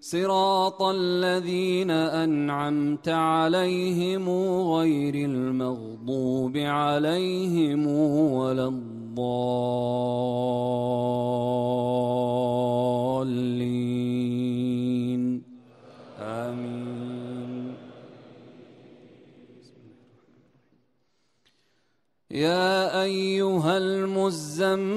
صراط الذين أنعمت عليهم غير المغضوب عليهم ولا الضالين. آمين. يا أيها المزمل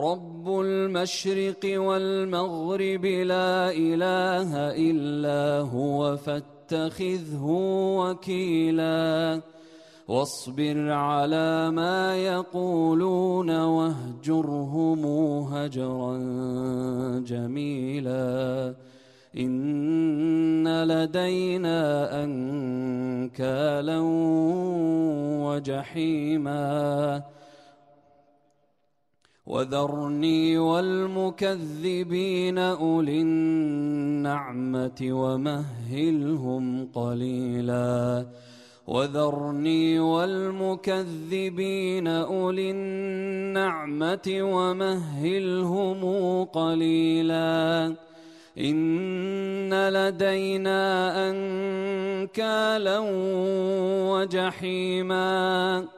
رب المشرق والمغرب لا إله إلا هو فاتخذه وكيلا واصبر على ما يقولون واهجرهم هجرا جميلا إن لدينا أنكالا وجحيما وذرني والمكذبين أولي النعمة ومهلهم قليلا. وذرني والمكذبين أولي النعمة ومهلهم قليلا. إن لدينا أنكالا وجحيما.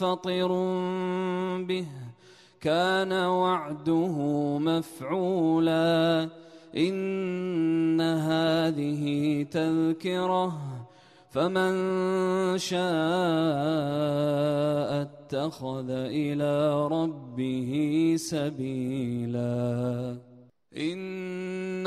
منفطر به كان وعده مفعولا إن هذه تذكرة فمن شاء اتخذ إلى ربه سبيلا إن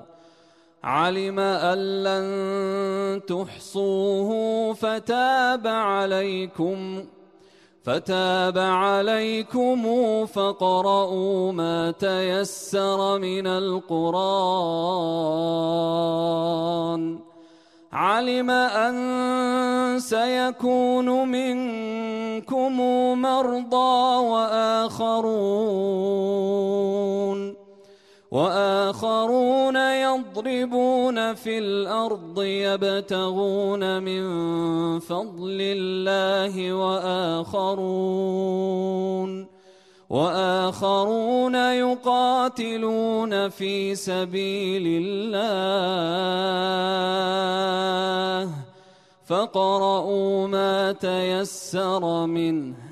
علم أن لن تحصوه فتاب عليكم فتاب عليكم فقرؤوا ما تيسر من القرآن. علم أن سيكون منكم مرضى وآخرون. وآخرون يضربون في الأرض يبتغون من فضل الله وآخرون وآخرون يقاتلون في سبيل الله فقرؤوا ما تيسر منه